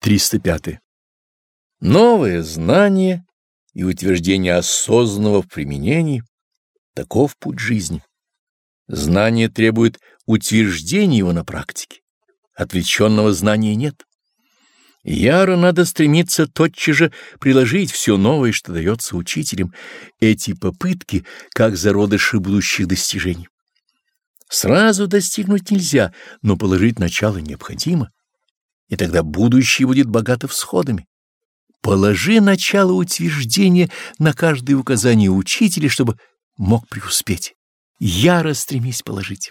305. Новое знание и утверждение осознанного в применении — таков путь жизни. Знание требует утверждения его на практике. Отвлеченного знания нет. Яро надо стремиться тотчас же приложить все новое, что дается учителям, эти попытки, как зародыши будущих достижений. Сразу достигнуть нельзя, но положить начало необходимо, и тогда будущее будет богато всходами. Положи начало утверждения на каждое указание учителя, чтобы мог преуспеть. Яро стремись положить.